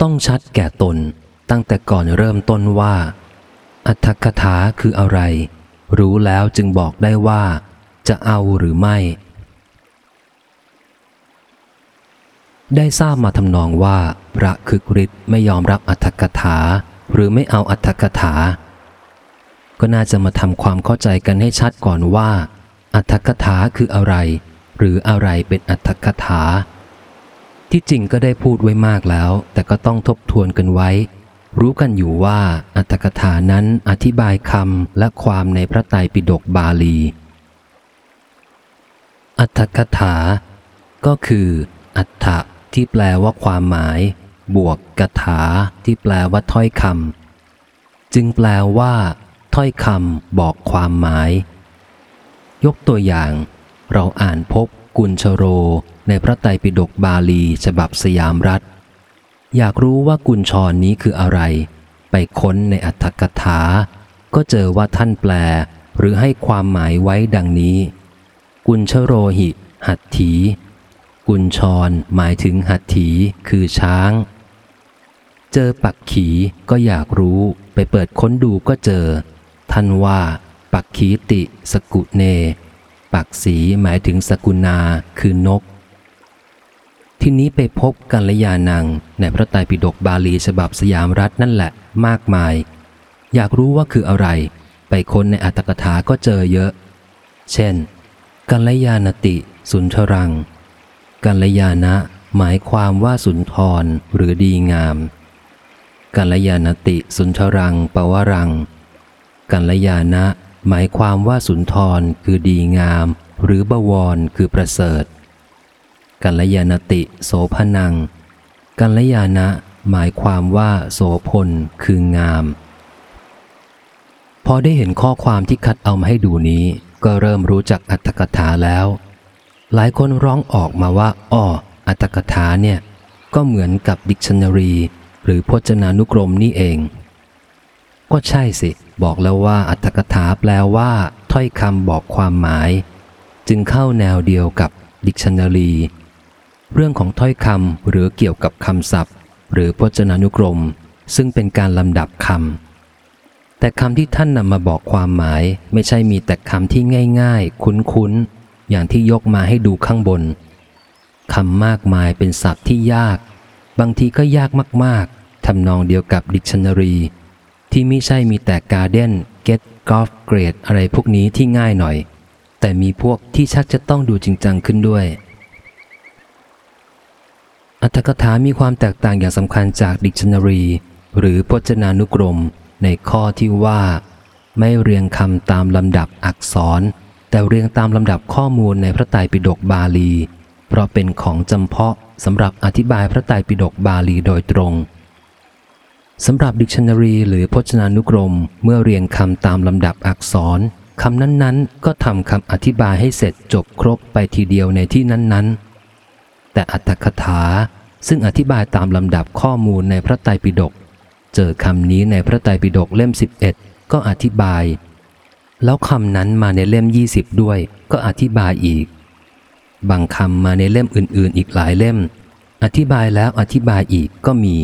ต้องชัดแก่ตนตั้งแต่ก่อนเริ่มต้นว่า อัตถกถาคืออะไร รู้แล้วจึงบอกได้ว่า จะเอาหรือไม่ ได้ทราบมาทำนองว่า พระคึกฤทธิ์ไม่ยอมรับอัตถกถา หรือไม่เอาอัตถกถา ก็น่าจะมาทำความเข้าใจกันให้ชัดก่อนว่า อัตถกถาคืออะไร หรืออะไรเป็นอัตถกถา ที่จริงก็ได้พูดไว้มากแล้ว แต่ก็ต้องทบทวนกันไว้ รู้กันอยู่ว่าอัตถกถานั้นอธิบายคำและความในพระไตรปิฎกบาลี อัตถกถา ก็คือ อัฏฐะที่แปลว่าความหมาย บวกกถาที่แปลว่าถ้อยคำจึงแปลว่า ถ้อยคำบอกความหมาย ยกตัวอย่าง เราอ่านพบ กุญชโร ในพระไตรปิฎกบาลีฉบับสยามรัฐ อยากรู้ว่ากุญชรนี้คืออะไร ไปค้นในอัตถกถา ก็เจอว่าท่านแปล หรือให้ความหมายไว้ดังนี้ กุญชโรหิ หัตถี กุญชรหมายถึงหัตถีคือช้าง เจอปักขีก็อยากรู้ไปเปิดค้นดูก็เจอ ท่านว่า ปักขีติสกุเน ปักสีหมายถึงสกุณาคือนก ทีนี้ไปพบกัลยาณังในพระไตรปิฎกบาลีฉบับสยามรัฐนั่นแหละมากมาย อยากรู้ว่าคืออะไร ไปค้นในอัตถกถาก็เจอเยอะ เช่น กัลยาณติ สุนทรัง กัลยาณะหมายความว่าสุนทรหรือดีงาม กัลยาณติ สุนทรังปวรัง กัลยาณะ หมายความว่าสุนทรคือดีงาม หรือบวรคือประเสริฐ กัลยาณติโสพนัง กัลยาณะหมายความว่าโสพลคืองาม พอได้เห็นข้อความที่คัดเอามาให้ดูนี้ ก็เริ่มรู้จักอัตถกถาแล้ว หลายคนร้องออกมาว่าอ้ออรรถกถาเนี่ย ก็เหมือนกับดิกชันนารี หรือพจนานุกรมนี่เอง ก็ใช่สิ บอกแล้วว่าอรรถกถาแปลว่า ถ้อยคำบอกความหมาย จึงเข้าแนวเดียวกับดิกชันนารีเรื่องของถ้อยคำหรือเกี่ยวกับคำศัพท์ หรือพจนานุกรม ซึ่งเป็นการลำดับคำแต่คำที่ท่านนำมาบอกความหมาย ไม่ใช่มีแต่คำที่ง่าย ๆ คุ้นๆ อย่างที่ยกมาให้ดูข้างบนคำมากมายเป็นศัพท์ที่ยาก บางทีก็ยากมากๆทำนองเดียวกับดิกชันนารี ที่ไม่ใช่มีแต่ garden get golf grade อะไรพวกนี้ที่ง่ายหน่อย แต่มีพวกที่ชักจะต้องดูจริงจังขึ้นด้วย อรรถกถามีความแตกต่างอย่างสำคัญจากดิกชันนารี หรือพจนานุกรม ในข้อที่ว่า ไม่เรียงคำตามลำดับอักษร แต่เรียงตามลำดับข้อมูลในพระไตรปิฎกบาลี เพราะเป็นของจำเพาะสำหรับอธิบายพระไตรปิฎกบาลีโดยตรง สำหรับดิกชันนารีหรือพจนานุกรม เมื่อเรียงคำตามลำดับอักษรคำนั้นๆ ก็ทำคำอธิบายให้เสร็จจบครบไปทีเดียวในที่นั้นๆ แต่อัตถกถาซึ่งอธิบายตามลำดับข้อมูลในพระไตรปิฎกเจอคำนี้ในพระไตรปิฎกเล่ม 11 ก็อธิบาย แล้วคำนั้นมาในเล่ม 20 ด้วย ก็อธิบายอีก บางคำมาในเล่มอื่นๆ อีกหลายเล่ม อธิบายแล้วอธิบายอีกก็มี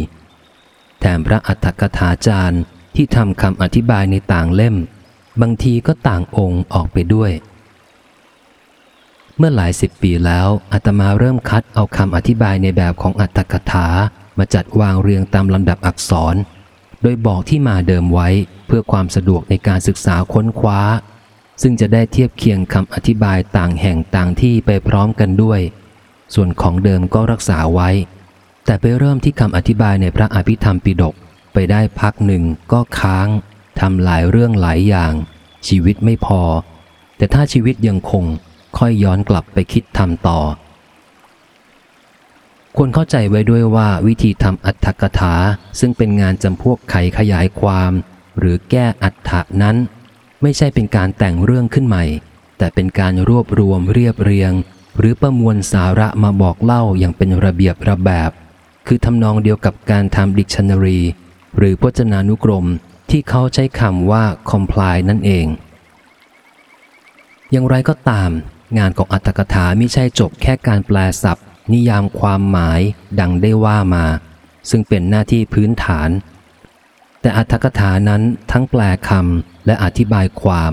แถมพระอัตถกถาจารย์ที่ทำคำอธิบายในต่างเล่ม บางทีก็ต่างองค์ออกไปด้วย เมื่อหลายสิบปีแล้วอาตมาเริ่มคัดเอาคำอธิบายในแบบของอัตถกถามาจัดวางเรียงตามลำดับอักษร โดยบอกที่มาเดิมไว้เพื่อความสะดวกในการศึกษาค้นคว้า ซึ่งจะได้เทียบเคียงคำอธิบายต่างแห่งต่างที่ไปพร้อมกันด้วย ส่วนของเดิมก็รักษาไว้ แต่ไปเริ่มที่คำอธิบายในพระอภิธรรมปิฎกไปได้พักหนึ่งก็ค้างทำหลายเรื่องหลายอย่าง ชีวิตไม่พอ แต่ถ้าชีวิตยังคงค่อยย้อนกลับไปคิดทำต่อ ควรเข้าใจไว้ด้วยว่าวิธีทำอัตถกถา ซึ่งเป็นงานจำพวกไขขยายความ หรือแก้อัตถะนั้น ไม่ใช่เป็นการแต่งเรื่องขึ้นใหม่ แต่เป็นการรวบรวมเรียบเรียง หรือประมวลสาระมาบอกเล่าอย่างเป็นระเบียบระแบบ คือทำนองเดียวกับการทำดิกชันนารี หรือพจนานุกรมที่เขาใช้คำว่า comply นั่นเอง อย่างไรก็ตาม งานของอัตถกถาไม่ใช่จบแค่การแปลศัพท์ นิยามความหมายดังได้ว่ามา ซึ่งเป็นหน้าที่พื้นฐาน แต่อัตถกถานั้นทั้งแปลคำและอธิบายความ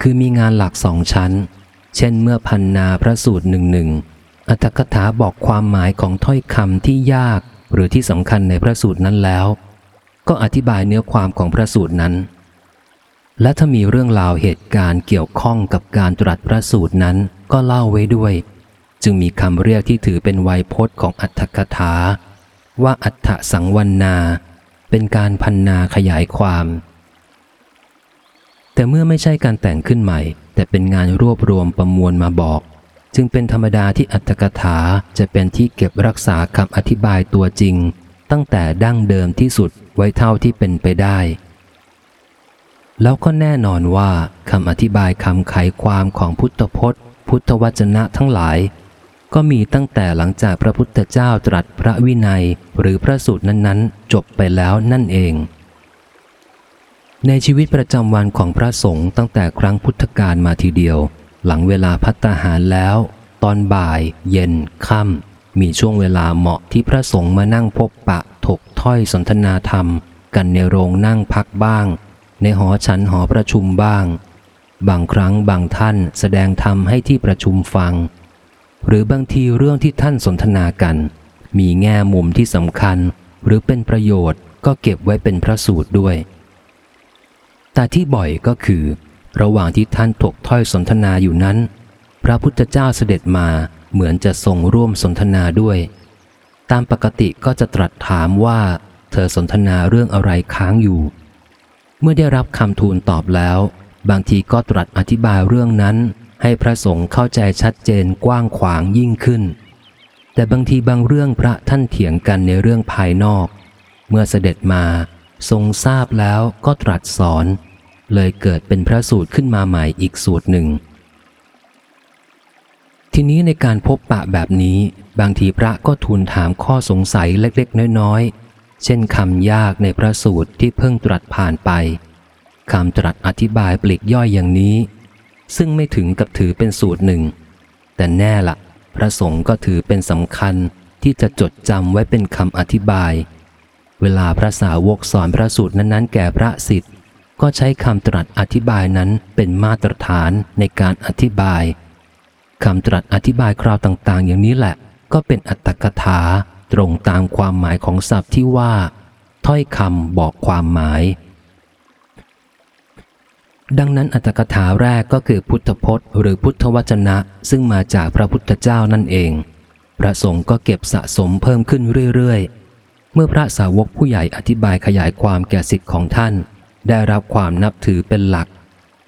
คือมีงานหลักสองชั้น เช่นเมื่อพันนาพระสูตรหนึ่งหนึ่ง อัตถกถาบอกความหมายของถ้อยคำที่ยากหรือที่สำคัญในพระสูตรนั้นแล้ว ก็อธิบายเนื้อความของพระสูตรนั้น และถ้ามีเรื่องราวเหตุการณ์เกี่ยวข้องกับการตรัสพระสูตรนั้นก็เล่าไว้ด้วย จึงมีคำเรียกที่ถือเป็นไวยพจน์ของอัตถกถา ว่าอัฏฐสังวันนา เป็นการพันนาขยายความ แต่เมื่อไม่ใช่การแต่งขึ้นใหม่ แต่เป็นงานรวบรวมประมวลมาบอก จึงเป็นธรรมดาที่อัตถกถาจะเป็นที่เก็บรักษาคำอธิบายตัวจริง ตั้งแต่ดั้งเดิมที่สุดไว้เท่าที่เป็นไปได้ แล้วก็แน่นอนว่าคำอธิบายคำไขความของพุทธพจน์ พุทธวจนะทั้งหลาย ก็มีตั้งแต่หลังจากพระพุทธเจ้าตรัสพระวินัยหรือพระสูตรนั้นๆ จบไปแล้วนั่นเองในชีวิตประจำวันของพระสงฆ์ตั้งแต่ครั้งพุทธกาลมาทีเดียว หลังเวลาพัตตาหารแล้ว ตอนบ่าย เย็นค่ำมีช่วงเวลาเหมาะที่พระสงฆ์มานั่งพบปะถกถ้อยสนทนาธรรม กันในโรงนั่งพักบ้าง ในหอฉันหอประชุมบ้าง บางครั้งบางท่านแสดงธรรมให้ที่ประชุมฟัง หรือบางทีเรื่องที่ท่านสนทนากัน มีแง่มุมที่สำคัญ หรือเป็นประโยชน์ก็เก็บไว้เป็นพระสูตรด้วย แต่ที่บ่อยก็คือ ระหว่างที่ท่านถกถ้อยสนทนาอยู่นั้น พระพุทธเจ้าเสด็จมาเหมือนจะทรงร่วมสนทนาด้วย ตามปกติก็จะตรัสถามว่าเธอสนทนาเรื่องอะไรค้างอยู่ เมื่อได้รับคำทูลตอบแล้ว บางทีก็ตรัสอธิบายเรื่องนั้นให้พระสงฆ์เข้าใจชัดเจนกว้างขวางยิ่งขึ้น แต่บางทีบางเรื่องพระท่านเถียงกันในเรื่องภายนอก เมื่อเสด็จมาทรงทราบแล้วก็ตรัสสอน เลยเกิดเป็นพระสูตรขึ้นมาใหม่อีกสูตรหนึ่ง ทีนี้ในการพบปะแบบนี้บางทีพระก็ทูลถามข้อสงสัยเล็กๆ น้อยๆ เช่นคำยากในพระสูตรที่เพิ่งตรัสผ่านไปคำตรัสอธิบายปลีกย่อยอย่างนี้ ซึ่งไม่ถึงกับถือเป็นสูตรหนึ่ง แต่แน่ละ พระสงฆ์ก็ถือเป็นสำคัญที่จะจดจำไว้เป็นคำอธิบาย เวลาพระสาวกสอนพระสูตรนั้นๆ แก่พระสิทธิ์ ก็ใช้คำตรัสอธิบายนั้นเป็นมาตรฐานในการอธิบายคำตรัสอธิบายคราวต่าง ๆ อย่างนี้แหละ ก็เป็นอัตถกถาตรงตามความหมายของศัพท์ที่ว่า ถ้อยคำบอกความหมาย ดังนั้นอัตถกถาแรกก็คือพุทธพจน์หรือพุทธวจนะ ซึ่งมาจากพระพุทธเจ้านั่นเอง พระสงฆ์ก็เก็บสะสมเพิ่มขึ้นเรื่อย ๆ เมื่อพระสาวกผู้ใหญ่อธิบายขยายความแก่สิทธิ์ของท่าน ได้รับความนับถือเป็นหลัก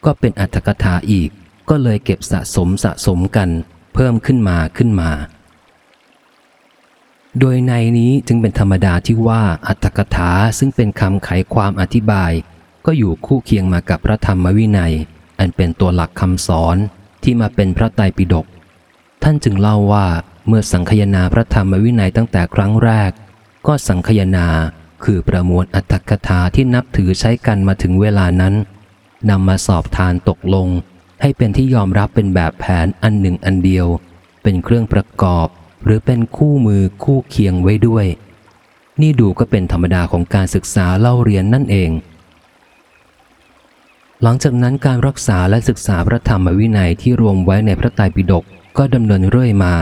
ก็เป็นอัตถกถาอีก ก็เลยเก็บสะสมสะสมกันเพิ่มขึ้นมาขึ้นมา โดยในนี้จึงเป็นธรรมดาที่ว่าอัตถกถาซึ่งเป็นคำไขความอธิบาย ก็อยู่คู่เคียงมากับพระธรรมวินัย อันเป็นตัวหลักคำสอนที่มาเป็นพระไตรปิฎกท่านจึงเล่าว่าเมื่อสังคยนาพระธรรมวินัยตั้งแต่ครั้งแรก ก็สังคยนา คือประมวลอัตถกถาที่นับถือใช้กันมาถึงเวลานั้นนำมาสอบทานตกลง ให้เป็นที่ยอมรับเป็นแบบแผนอันหนึ่งอันเดียว เป็นเครื่องประกอบ หรือเป็นคู่มือคู่เคียงไว้ด้วย นี่ดูก็เป็นธรรมดาของการศึกษาเล่าเรียนนั่นเอง หลังจากนั้นการรักษาและศึกษาพระธรรมวินัยที่รวมไว้ในพระไตรปิฎกก็ดำเนินเรื่อยมา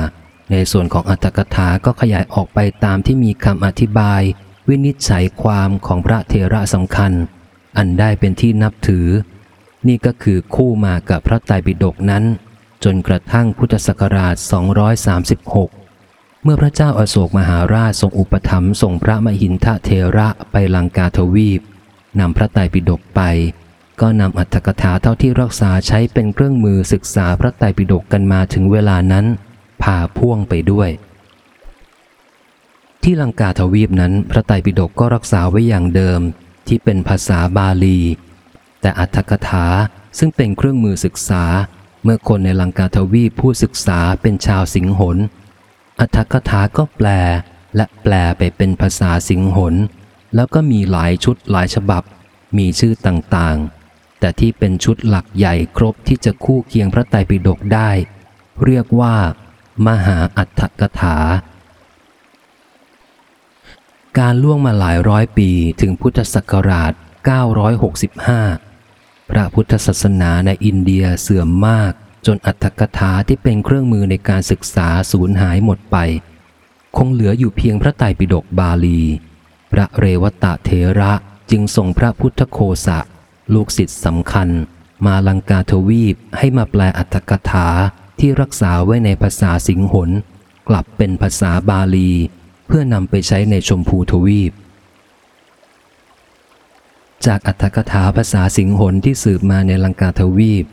ในส่วนของอัตถกถาก็ขยายออกไปตามที่มีคำอธิบาย วินิจฉัยความของพระเทระสำคัญ อันได้เป็นที่นับถือ นี่ก็คือคู่มากับพระไตรปิฎกนั้น จนกระทั่งพุทธศักราช 236 เมื่อพระเจ้าอาโศกมหาราชทรงอุปถัมภ์ส่งพระมหินทเทระไปลังกาทวีปนำพระไตรปิฎกไป ก็นำอัตถกถาเท่าที่รักษาใช้เป็นเครื่องมือศึกษาพระไตรปิฎกกันมาถึงเวลานั้นพาพ่วงไปด้วย ที่ลังกาทวีปนั้นพระไตรปิฎกก็รักษาไว้อย่างเดิมที่เป็นภาษาบาลี แต่อัตถกถาซึ่งเป็นเครื่องมือศึกษา เมื่อคนในลังกาทวีปผู้ศึกษาเป็นชาวสิงหนอัตถกถาก็แปลและแปลไปเป็นภาษาสิงหนแล้วก็มีหลายชุดหลายฉบับ มีชื่อต่างๆ แต่ที่เป็นชุดหลักใหญ่ครบที่จะคู่เคียงพระไตรปิฎกได้ เรียกว่า มหาอัตถกถา การล่วงมาหลายร้อยปีถึงพุทธศักราช 965 พระพุทธศาสนาในอินเดียเสื่อมมาก จนอัตถกถาที่เป็นเครื่องมือในการศึกษาสูญหายหมดไป คงเหลืออยู่เพียงพระไตรปิฎกบาลี พระเรวตะเทระจึงส่งพระพุทธโคสะ ลูกศิษย์สำคัญ มาลังกาทวีปให้มาแปลอัตถกถาที่รักษาไว้ในภาษาสิงหนกลับเป็นภาษาบาลี เพื่อนำไปใช้ในชมพูทวีป จากอัตถกถาภาษาสิงหนที่สืบมาในลังกาทวีป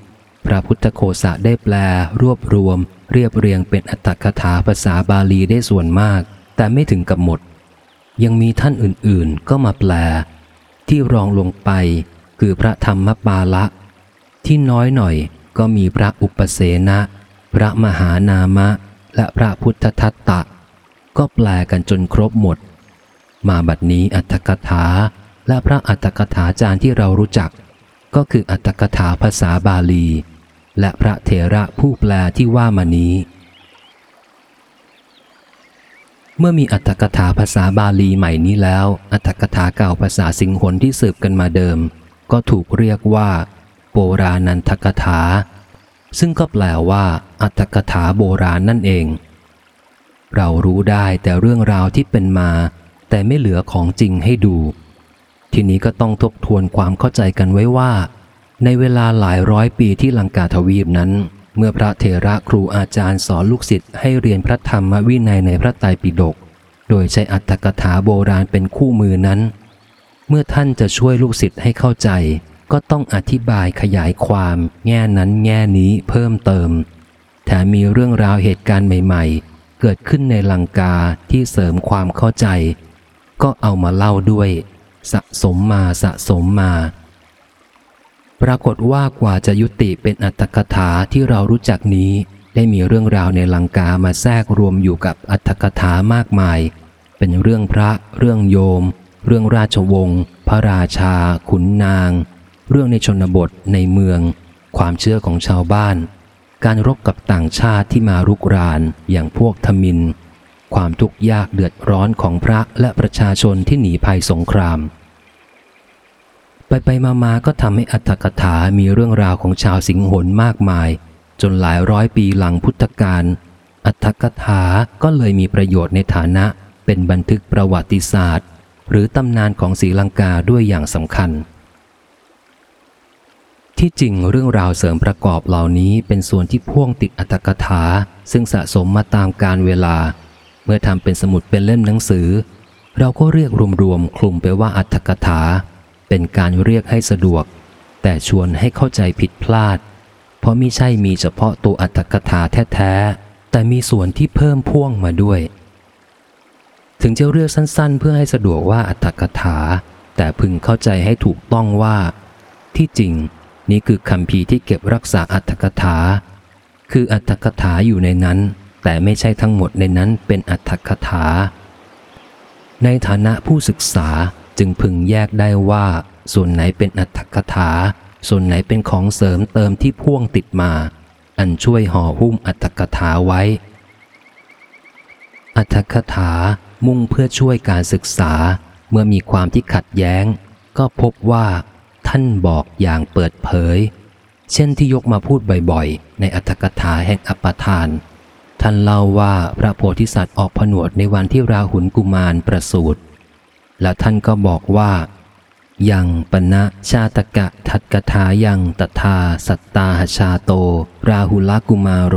พระพุทธโคสะได้แปล รวบรวม เรียบเรียงเป็นอัตถกถาภาษาบาลีได้ส่วนมาก แต่ไม่ถึงกับหมด ยังมีท่านอื่นๆ ก็มาแปล ที่รองลงไปคือพระธรรมปาละ ที่น้อยหน่อยก็มีพระอุปเสนะ พระมหานามะ และพระพุทธทัตตะ ก็แปลกันจนครบหมด มาบัดนี้อัตถกถาและพระอัตถกถาจารย์ที่เรารู้จัก ก็คืออัตถกถาภาษาบาลี และพระเถระผู้แปลที่ว่ามานี้ เมื่อมีอัตถกถาภาษาบาลีใหม่นี้แล้ว อัตถกถาเก่าภาษาสิงหนที่สืบกันมาเดิม ก็ถูกเรียกว่า โบราณันทกถา ซึ่งก็แปลว่า อัตถกถาโบราณนั่นเอง เรารู้ได้แต่เรื่องราวที่เป็นมา แต่ไม่เหลือของจริงให้ดู ทีนี้ก็ต้องทบทวนความเข้าใจกันไว้ว่า ในเวลาหลายร้อยปีที่ลังกาทวีปนั้น เมื่อพระเถระครูอาจารย์สอนลูกศิษย์ให้เรียนพระธรรมวินัยในพระไตรปิฎกโดยใช้อัตถกถาโบราณเป็นคู่มือนั้น เมื่อท่านจะช่วยลูกศิษย์ให้เข้าใจ ก็ต้องอธิบายขยายความ แง่นั้นแง่นี้เพิ่มเติมแถมมีเรื่องราวเหตุการณ์ใหม่ ๆ เกิดขึ้นในลังกาที่เสริมความเข้าใจ ก็เอามาเล่าด้วย สะสมมาสะสมมา ปรากฏว่ากว่าจะยุติเป็นอัตถกถาที่เรารู้จักนี้ ได้มีเรื่องราวในลังกามาแทรกรวมอยู่กับอัตถกถามากมาย เป็นเรื่องพระ เรื่องโยม เรื่องราชวงศ์พระราชา ขุนนาง เรื่องในชนบทในเมือง ความเชื่อของชาวบ้าน การรบกับต่างชาติที่มารุกรานอย่างพวกทมิน ความทุกข์ยากเดือดร้อนของพระและประชาชนที่หนีภัยสงคราม ไปไปมามาก็ทำให้อัตถกถามีเรื่องราวของชาวสิงหนมากมาย จนหลายร้อยปีหลังพุทธกาลอัตถกถาก็เลยมีประโยชน์ในฐานะเป็นบันทึกประวัติศาสตร์ หรือตำนานของศรีลังกาด้วยอย่างสำคัญ ที่จริงเรื่องราวเสริมประกอบเหล่านี้เป็นส่วนที่พ่วงติดอัตถกถา ซึ่งสะสมมาตามการเวลา เมื่อทำเป็นสมุดเป็นเล่มหนังสือ เราก็เรียกรวมๆคลุมไปว่าอัตถกถา เป็นการเรียกให้สะดวก แต่ชวนให้เข้าใจผิดพลาด เพราะมิใช่มีเฉพาะตัวอัตถกถาแท้ๆ แต่มีส่วนที่เพิ่มพ่วงมาด้วย ถึงจะเรียกสั้นๆ เพื่อให้สะดวกว่าอัตถกถา แต่พึงเข้าใจให้ถูกต้องว่า ที่จริง นี่คือคำพีที่เก็บรักษาอัตถกถา คืออัตถกถาอยู่ในนั้น แต่ไม่ใช่ทั้งหมดในนั้นเป็นอัตถกถา ในฐานะผู้ศึกษาจึงพึงแยกได้ว่า ส่วนไหนเป็นอัตถกถา ส่วนไหนเป็นของเสริมเติมที่พ่วงติดมา อันช่วยห่อหุ้มอัตถกถาไว้ อัตถกถามุ่งเพื่อช่วยการศึกษา เมื่อมีความที่ขัดแย้ง ก็พบว่า ท่านบอกอย่างเปิดเผย เช่นที่ยกมาพูดบ่อยๆ ในอัตถกถาแห่งอปทาน ท่านเล่าว่าพระโพธิสัตว์ออกผนวดในวันที่ราหุลกุมารประสูติและท่านก็บอกว่า ยังปณะชาตกะทัตกถายังตถาสัตตาหชาโต ราหุลกุมารโร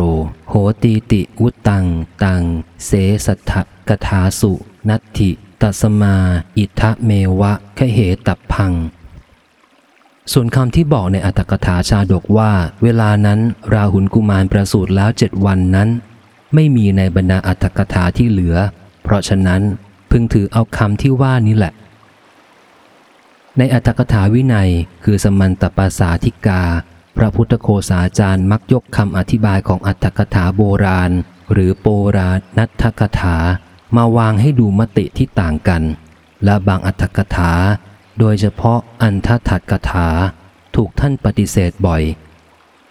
โหตีติวุตัง ตัง เสสัทธกถาสุ นัตถิตสมา อิทะเมวะขเหตับพัง ส่วนคำที่บอกในอัตถกถาชาดกว่า เวลานั้นราหุลกุมารประสูติแล้วเจ็ดวันนั้น ไม่มีในบรรดาอัตถกถาที่เหลือ เพราะฉะนั้นพึงถือเอาคำที่ว่านี้แหละ ในอัตถกถาวินัยคือสมันตปาสาธิกา พระพุทธโคสาจารย์มักยกคำอธิบายของอัตถกถาโบราณ หรือโปราณนัตถกถามาวางให้ดูมติที่ต่างกัน และบางอัตถกถา โดยเฉพาะอันทถัดกถาถูกท่านปฏิเสธบ่อย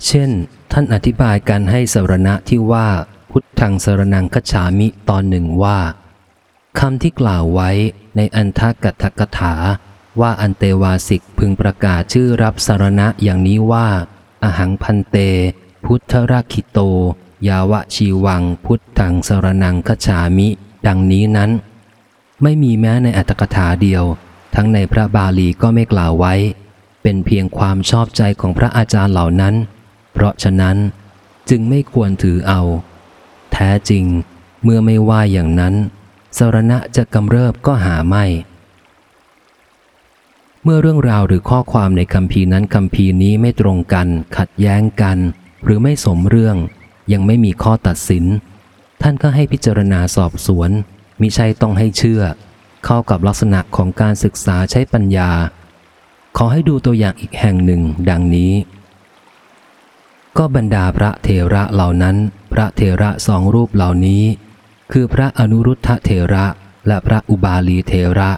เช่น ท่านอธิบายการให้สรณะที่ว่าพุทธังสรนังคฉามิตอนหนึ่งว่าคำที่กล่าวไว้ในอันทกัตถกถาว่าอันเตวาสิกพึงประกาศชื่อรับสารณะอย่างนี้ว่า อหังพันเต พุทธรักิโต ยาวะชีวังพุทธังสารนังคฉามิ ดังนี้นั้น ไม่มีแม้ในอัตถกถาเดียว ทั้งในพระบาลีก็ไม่กล่าวไว้ เป็นเพียงความชอบใจของพระอาจารย์เหล่านั้น เพราะฉะนั้นจึงไม่ควรถือเอา แท้จริงเมื่อไม่ว่าอย่างนั้นสารณะจะกำเริบก็หาไม่ เมื่อเรื่องราวหรือข้อความในคำพีนั้นคำพีนี้ไม่ตรงกัน ขัดแย้งกัน หรือไม่สมเรื่อง ยังไม่มีข้อตัดสิน ท่านก็ให้พิจารณาสอบสวนมิใช่ต้องให้เชื่อ เข้ากับลักษณะของการศึกษาใช้ปัญญา ขอให้ดูตัวอย่างอีกแห่งหนึ่งดังนี้ ก็บรรดาพระเทระเหล่านั้น พระเทระสองรูปเหล่านี้ คือพระอนุรุทธเทระและพระอุบาลีเทระ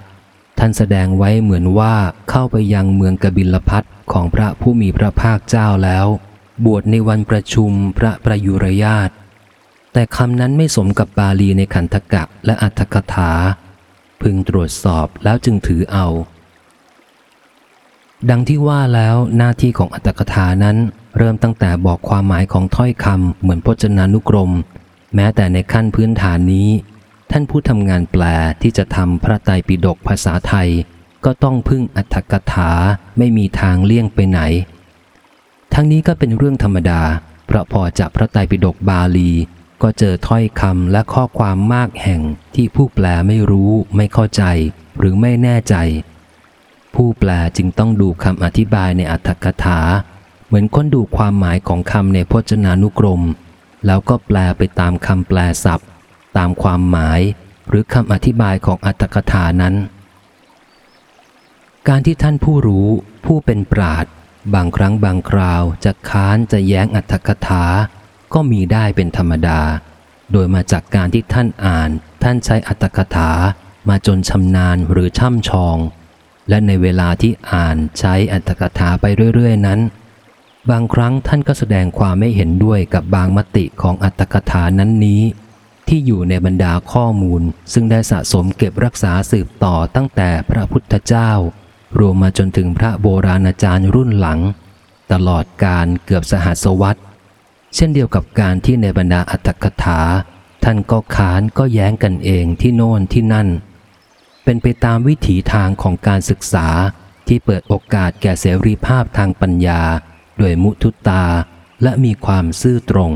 ท่านแสดงไว้เหมือนว่าเข้าไปยังเมืองกบิลพัทของพระผู้มีพระภาคเจ้าแล้ว บวชในวันประชุมพระประยุรญาตแต่คำนั้นไม่สมกับบาลีในขันธกะและอัตถกถา พึงตรวจสอบแล้วจึงถือเอา ดังที่ว่าแล้วหน้าที่ของอัตถกถานั้น เริ่มตั้งแต่บอกความหมายของถ้อยคำเหมือนพจนานุกรม แม้แต่ในขั้นพื้นฐานนี้ ท่านผู้ทำงานแปลที่จะทำพระไตรปิฎกภาษาไทย ก็ต้องพึ่งอัตถกถาไม่มีทางเลี่ยงไปไหน ทั้งนี้ก็เป็นเรื่องธรรมดาเพราะพอจากพระไตรปิฎกบาลี ก็เจอถ้อยคำและข้อความมากแห่งที่ผู้แปลไม่รู้ไม่เข้าใจ หรือไม่แน่ใจ ผู้แปลจึงต้องดูคำอธิบายในอัตถกถา เหมือนค้นดูความหมายของคำในพจนานุกรม แล้วก็แปลไปตามคำแปลศัพท์ ตามความหมาย หรือคำอธิบายของอัตถกถานั้น การที่ท่านผู้รู้ ผู้เป็นปราดบางครั้งบางคราวจะค้านจะแย้งอัตถกถา ก็มีได้เป็นธรรมดา โดยมาจากการที่ท่านอ่าน ท่านใช้อัตถกถามาจนชำนาญหรือช่ำชอง และในเวลาที่อ่านใช้อัตถกถาไปเรื่อย ๆ นั้น บางครั้งท่านก็แสดงความไม่เห็นด้วยกับบางมติของอัตถกถานั้นนี้ ที่อยู่ในบรรดาข้อมูล ซึ่งได้สะสมเก็บรักษาสืบต่อตั้งแต่พระพุทธเจ้า รวมมาจนถึงพระโบราณอาจารย์รุ่นหลัง ตลอดการเกือบสหัสวรรษ เช่นเดียวกับการที่ในบรรดาอัตถกถา ท่านก็ขานก็แย้งกันเองที่โน่นที่นั่น เป็นไปตามวิถีทางของการศึกษาที่เปิดโอกาสแก่เสรีภาพทางปัญญา โดยมุทุตาและมีความซื่อตรง